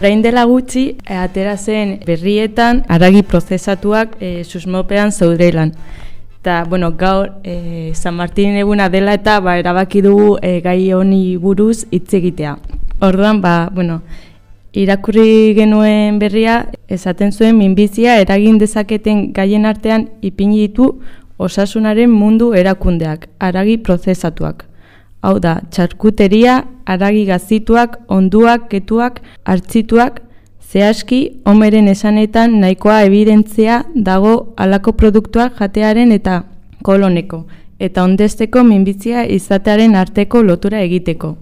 Rain dela gutxi, e, atera zen berrietan aragi prozesatuak e, susmopean zaudrelan. Eta, bueno, gaur e, San Martin eguna dela eta ba, erabaki dugu e, gai honi buruz hitz egitea. Orduan, ba, bueno, irakurri genuen berria, esaten zuen minbizia eragin dezaketen gaien artean ipini ditu osasunaren mundu erakundeak, aragi prozesatuak. Hau da, txarkuteria, aragi gazituak, onduak, ketuak, hartzituak, zehazki, omeren esanetan nahikoa evidentzia dago alako produktuak jatearen eta koloneko, eta ondesteko minbizia izatearen arteko lotura egiteko.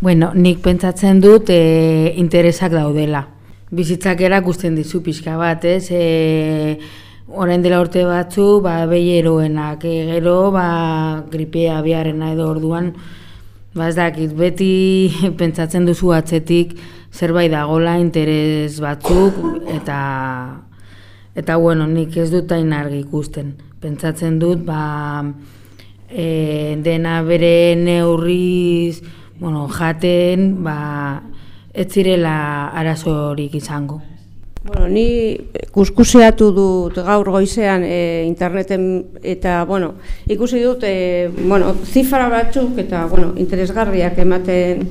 Bueno, nik pentsatzen dut e, interesak daudela. Bizitzak erakusten dizu pixka bat, ez? E, orain dela urte batzu, ba, behi eroenak, e, gero, ba, gripea biharrena edo orduan, ba, ez dakit, beti pentsatzen duzu atzetik, zerbait dagola interes batzuk, eta, eta bueno, nik ez dut hain argi ikusten. Pentsatzen dut, ba, e, dena bere neurriz, bueno, jaten, ba, ez zirela arazorik izango. Bueno, ni kuskuseatu dut gaur goizean e, interneten eta bueno, ikusi dut e, bueno, zifra batzuk eta bueno, interesgarriak ematen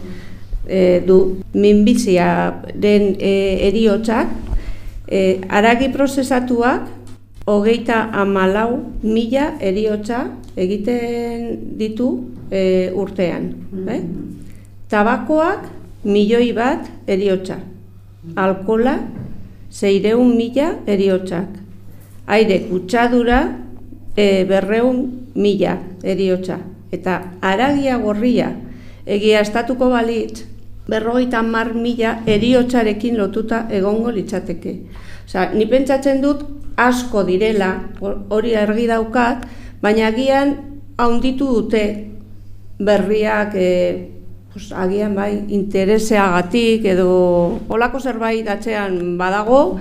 e, du minbizia den e, eriotzak e, aragi prozesatuak hogeita amalau mila eriotza egiten ditu e, urtean. Eh? Tabakoak milioi bat eriotza. Alkola zeireun mila eriotzak. Aire kutsadura e, berreun mila eriotza. Eta aragia gorria egia estatuko balitz berrogeita mar mila eriotzarekin lotuta egongo litzateke. Osa, ni pentsatzen dut asko direla, hori argi daukat, baina agian haunditu dute berriak e, pues, agian bai intereseagatik edo olako zerbait atzean badago,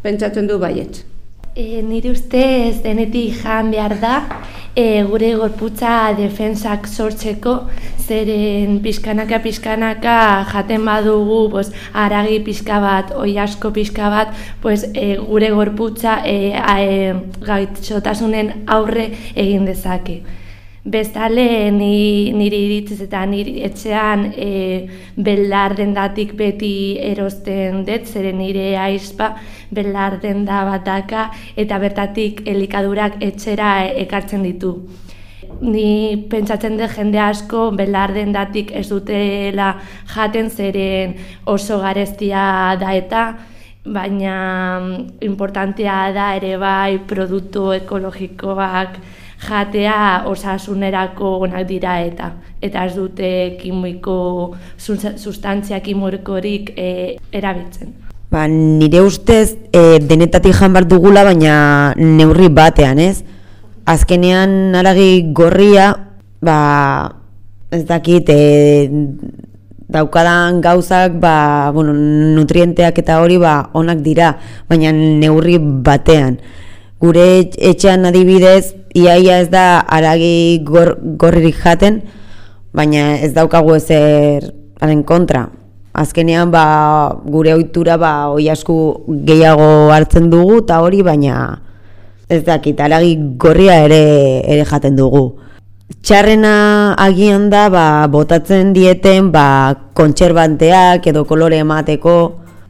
pentsatzen du baiet. E, nire ustez denetik jan behar da, e, gure gorputza defensak sortzeko, zeren pizkanaka pizkanaka jaten badugu pues, aragi pizka bat, oi asko pizka bat, pues, e, gure gorputza e, e, gaitxotasunen aurre egin dezake. Bestale ni, niri iritziz eta niri etxean e, belar dendatik beti erosten dut, zeren nire aizpa belar denda bataka eta bertatik elikadurak etxera ekartzen ditu. Ni pentsatzen dut jende asko belar dendatik ez dutela jaten zeren oso gareztia da eta baina importantea da ere bai produktu ekologikoak jatea osasunerako onak dira eta eta ez dute kimiko sustantzia kimikorik e, erabiltzen. Ba, nire ustez e, denetatik jan bar dugula baina neurri batean, ez? Azkenean aragi gorria, ba, ez dakit, e, daukadan gauzak, ba, bueno, nutrienteak eta hori ba, onak dira, baina neurri batean. Gure etxean adibidez, iaia ez da aragi gor, gorririk jaten, baina ez daukagu ezer haren kontra. Azkenean ba, gure ohitura ba, oi asku gehiago hartzen dugu eta hori baina ez dakit, aragi gorria ere, ere jaten dugu. Txarrena agian da ba, botatzen dieten ba, kontserbanteak edo kolore emateko,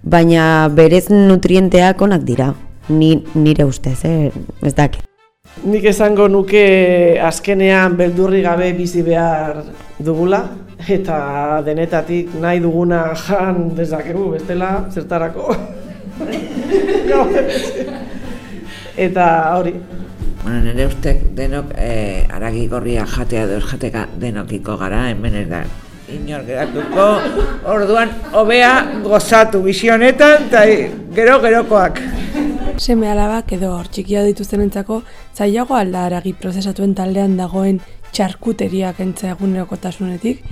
baina berez nutrienteak onak dira. Ni, nire ustez, eh? ez dakit. Nik esango nuke azkenean beldurri gabe bizi behar dugula eta denetatik nahi duguna jan dezakegu bestela zertarako. eta hori. Bueno, nire ustek denok eh, aragi gorria jatea edo jateka denokiko gara, hemen ez da. Inor geratuko, orduan hobea gozatu bizionetan eta gero gerokoak seme alabak edo hor txikia dituzten entzako, zailago alda aragi prozesatuen taldean dagoen txarkuteriak entzea egunerokotasunetik,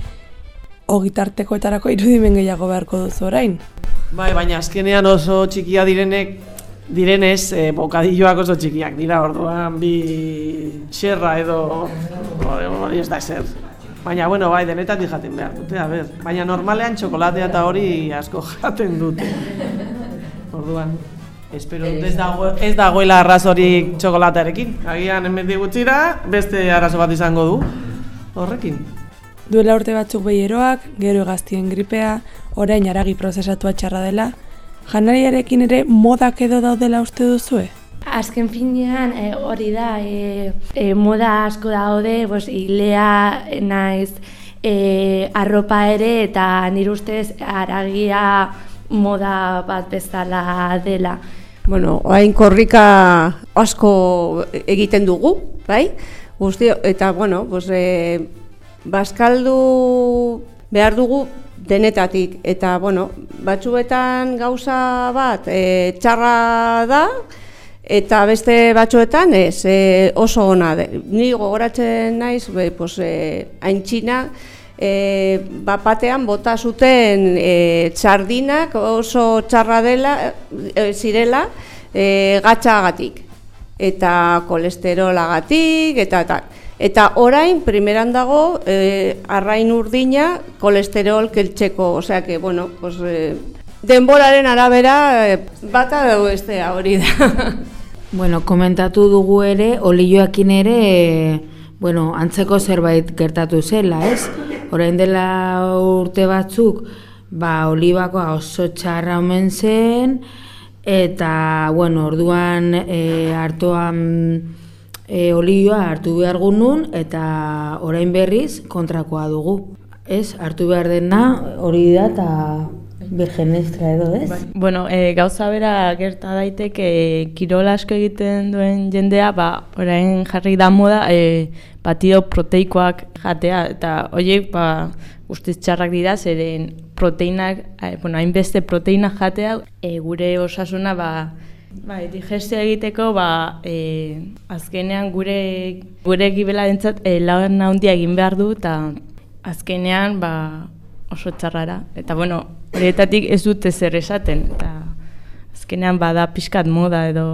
ogitartekoetarako irudimen gehiago beharko duzu orain. Bai, baina azkenean oso txikia direnek direnez, e, bokadilloak oso txikiak dira, orduan bi xerra edo hori ez da ezer. Baina, bueno, bai, denetatik jaten behar dute, a ber. Baina normalean txokolatea eta hori asko jaten dute. Orduan, espero ez, dago, ez dagoela arrazorik txokolatearekin. Agian, hemen gutxira, beste arazo bat izango du. Horrekin. Duela urte batzuk behieroak, gero gaztien gripea, orain aragi prozesatua txarra dela, janariarekin ere modak edo daudela uste duzue? Azken finean e, hori da, e, e, moda asko daude, bos, ilea naiz e, arropa ere eta nire ustez aragia moda bat bezala dela. Bueno, oain korrika asko egiten dugu, bai? Guzti, eta, bueno, pues, e, baskaldu behar dugu denetatik. Eta, bueno, batzuetan gauza bat e, txarra da, eta beste batzuetan ez, e, oso ona. Ni gogoratzen naiz, be, pues, e, haintxina, e, bapatean bota zuten e, txardinak oso txarra dela, e, zirela, e, gatxagatik eta kolesterolagatik eta eta eta orain primeran dago e, arrain urdina kolesterol keltzeko, osea que bueno, pues e, denboraren arabera e, bata edo bestea hori da. Bueno, komentatu dugu ere, olioakin ere, e, bueno, antzeko zerbait gertatu zela, ez? Orain dela urte batzuk, ba, olibakoa oso txarra omen zen, eta, bueno, orduan e, hartuan e, olioa hartu behar gunun, eta orain berriz kontrakoa dugu. Ez, hartu behar dena hori da, eta Virgen extra edo, ez? Bai. Bueno, e, gauza bera gerta daiteke e, kirol asko egiten duen jendea, ba, orain jarri da moda, e, batido proteikoak jatea, eta horiek, ba, ustez txarrak dira, zeren proteinak, e, bueno, hainbeste proteina jatea, e, gure osasuna, ba, Bai, digestio egiteko, ba, e, azkenean gure gure gibela dintzat, e, lan handia egin behar du, eta azkenean, ba, oso txarrara. Eta bueno, horietatik ez dute zer esaten, eta azkenean bada pixkat moda edo...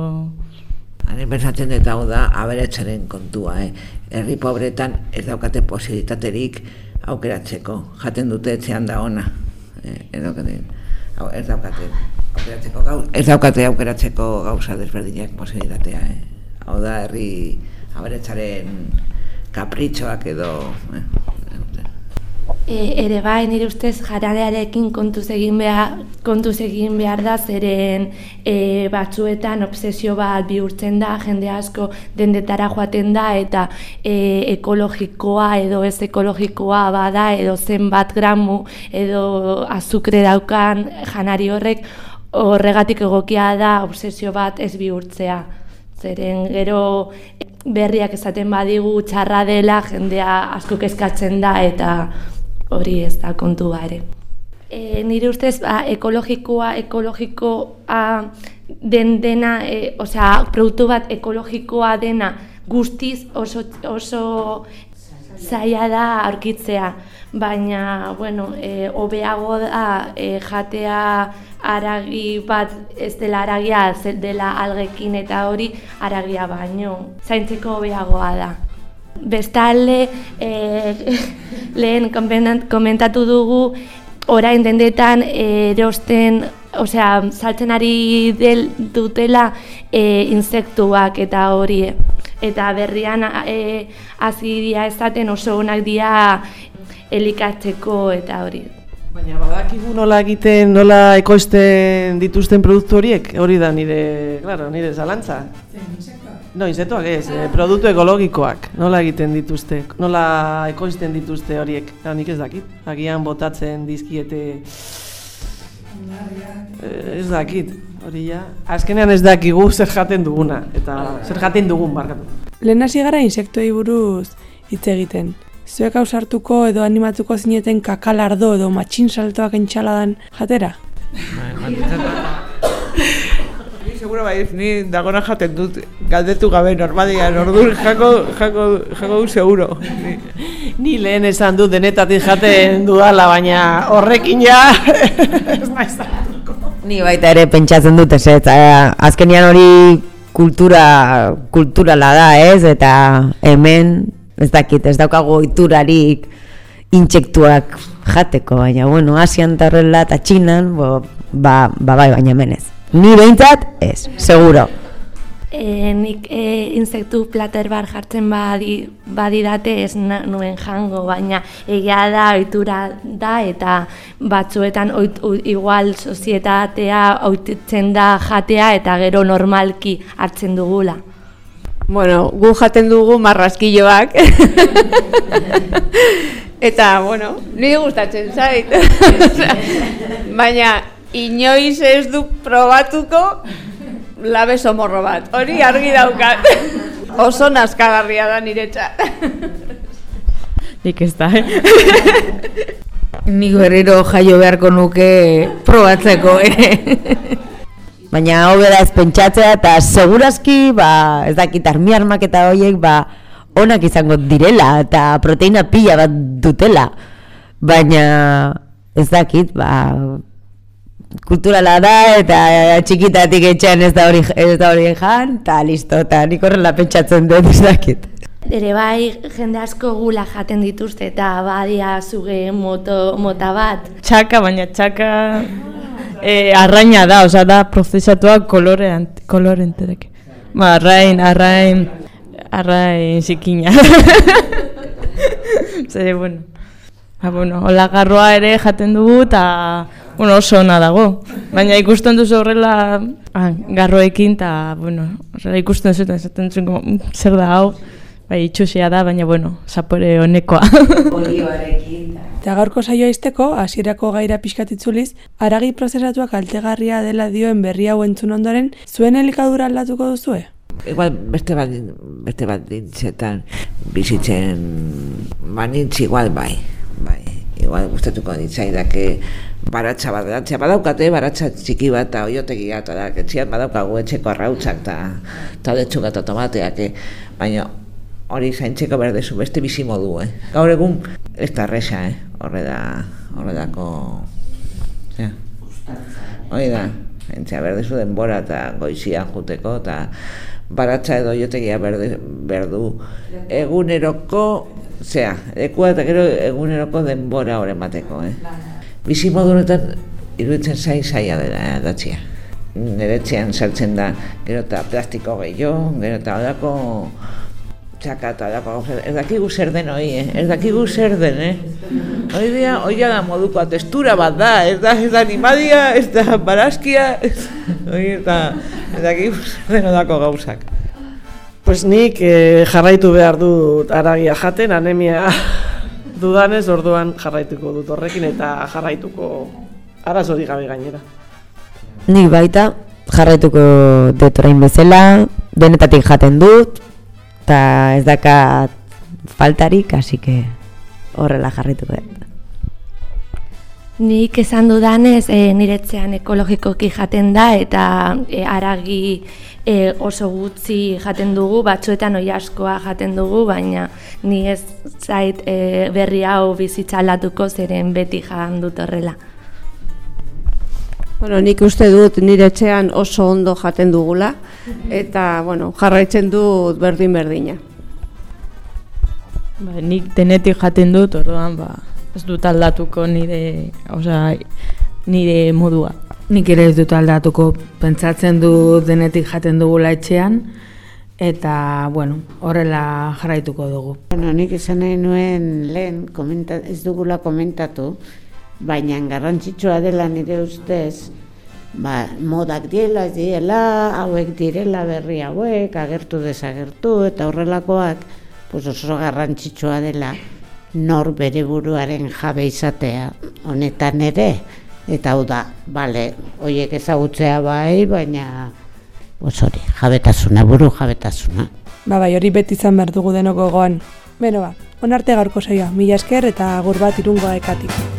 Hane pensatzen eta hau da, aberatxaren kontua, eh? Herri pobretan ez daukate posibilitaterik aukeratzeko, jaten dute etxean da ona. Eh, edo, ez daukate aukeratzeko gau, ez daukate aukeratzeko gauza desberdinak posibilitatea, eh? Hau da, herri aberatxaren kapritxoak edo... Eh? E, ere bai, nire ustez jararearekin kontuz egin behar, kontuz egin behar da, zeren e, batzuetan obsesio bat bihurtzen da, jende asko dendetara joaten da, eta e, ekologikoa edo ez ekologikoa bada, edo zenbat gramu, edo azukre daukan janari horrek, horregatik egokia da obsesio bat ez bihurtzea. Zeren gero berriak esaten badigu txarra dela, jendea asko kezkatzen da, eta hori ez da kontu ere. E, nire ustez, ba, ekologikoa, ekologikoa den dena, e, osea, produktu bat ekologikoa dena guztiz oso, oso zaila da aurkitzea, baina, bueno, e, obeago da e, jatea aragi bat ez dela aragia, dela algekin eta hori aragia baino, zaintzeko obeagoa da. Bestalde, e, lehen komentatu dugu, orain dendetan erosten, osea, saltzen ari del, dutela e, insektuak eta hori. Eta berrian e, azidia ezaten oso onak dira elikatzeko eta hori. Baina badakigu nola egiten, nola ekoizten dituzten produktu horiek, hori da nire, claro, nire zalantza. No, insektuak ez, eh, produktu ekologikoak, nola egiten dituzte, nola ekoizten dituzte horiek, ja, nik ez dakit, agian botatzen dizkiete... Eh, ez dakit, hori ja. Azkenean ez dakigu zer jaten duguna, eta zer jaten dugun barkatu. Lehen hasi gara insektuei buruz hitz egiten. Zuek hausartuko edo animatuko zineten kakalardo edo matxin saltoak entxaladan jatera? Bai, seguro bai, ni dagona jaten dut, galdetu gabe normalia, orduan jako, jako, jako seguro. Ni, ni lehen esan dut denetatik jaten dudala, baina horrekin ja, ez naiz Ni baita ere pentsatzen dut ez, eta azkenian hori kultura, kulturala da ez, eta hemen, ez dakit, ez daukago iturarik intsektuak jateko, baina, bueno, Asian eta horrela eta Txinan, bo, ba, ba, bai, baina menez. Ni behintzat, ez, seguro. E, nik e, insektu plater bar jartzen badi, badidate ez na, nuen jango, baina egia da, ohitura da, eta batzuetan oit, u, igual sozietatea oititzen da jatea, eta gero normalki hartzen dugula. Bueno, gu jaten dugu marraskilloak. Eta, bueno, nire gustatzen zait. Baina, inoiz ez du probatuko labe somorro bat. Hori argi daukat. Oso nazkagarria da niretza. Nik ez da, eh? Nik berriro jaio beharko nuke probatzeko, eh? Baina hobe da ez pentsatzea eta segurazki, ba, ez dakit armi armak eta horiek, ba, onak izango direla eta proteina pila bat dutela. Baina ez dakit, ba, kulturala da eta txikitatik etxean ez da hori ez da hori jan, eta listo, eta nik horrela pentsatzen dut ez dakit. Ere bai, jende asko gula jaten dituzte eta badia zuge moto, mota bat. Txaka, baina txaka e, arraina da, osea da prozesatua kolore kolore enterek. Ba, arrain, arrain, arrain zikina. Zer, bueno. Ba, bueno, hola garroa ere jaten dugu eta bueno, oso ona dago. Baina ikusten duzu horrela ah, garroekin eta bueno, horrela ikusten duzu eta mm, zer da hau. Bai, itxusia da, baina bueno, zapore honekoa. Olioarekin. Eta gaurko saioa izteko, hasierako gaira pixkatitzuliz, aragi prozesatuak altegarria dela dioen berri hau entzun ondoren, zuen elikadura aldatuko duzue? Igual beste bat, beste bat dintzetan bizitzen manintz igual bai, bai. Igual gustatuko ditzaidake baratza baratza badaukate, baratza txiki bat eta oiotegi eta da, etxian badaukagu etxeko arrautzak eta eta eta tomateak, eh? baina hori zaintzeko behar dezu, beste bizi modu, eh? Gaur egun, ez da resa, eh? Horre da, horre dako... Ja. Hori da, zaintzea behar dezu denbora eta goizian juteko, eta baratza edo jotegia behar du eguneroko, zea, ekua eta gero eguneroko denbora horren bateko, eh? Bizi honetan, iruditzen zain zaila dela, eh, datxia. Neretzean sartzen da, gero eta plastiko gehiago, gero eta odako txakata da, ez dakigu zer den hori, eh? ez dakigu zer den, eh? Hoi dia, hoi da moduko testura bat da, ez da, ez da animadia, ez da barazkia, hoi eta ez dakigu zer den odako gauzak. Pues nik eh, jarraitu behar dut aragia jaten, anemia dudanez orduan jarraituko dut horrekin eta jarraituko arazori gabe gainera. Nik baita jarraituko dut orain bezala, denetatik jaten dut, eta ez daka faltarik, hasi que horrela jarrituko dut. Nik esan dudanez, e, niretzean ekologikoki jaten da eta e, aragi e, oso gutxi jaten dugu, batzuetan oi askoa jaten dugu, baina ni ez zait e, berri hau bizitzalatuko zeren beti jan dut horrela. Bueno, nik uste dut nire etxean oso ondo jaten dugula eta bueno, jarraitzen dut berdin berdina. Ba, nik denetik jaten dut, orduan ba, ez dut aldatuko nire, osea, nire modua. Nik ere ez dut aldatuko, pentsatzen du denetik jaten dugula etxean, eta, bueno, horrela jarraituko dugu. Bueno, nik esan nahi nuen lehen komenta, ez dugula komentatu, baina garrantzitsua dela nire ustez, ba, modak diela, ez diela, hauek direla berri hauek, agertu desagertu, eta horrelakoak, pues oso garrantzitsua dela, nor bere buruaren jabe izatea, honetan ere, eta hau da, bale, hoiek ezagutzea bai, baina, pues hori, jabetasuna, buru jabetasuna. Ba, bai, hori beti izan behar dugu denoko gogoan. Beno ba, onarte gaurko saioa, mila esker eta agur bat irungoa ekatik.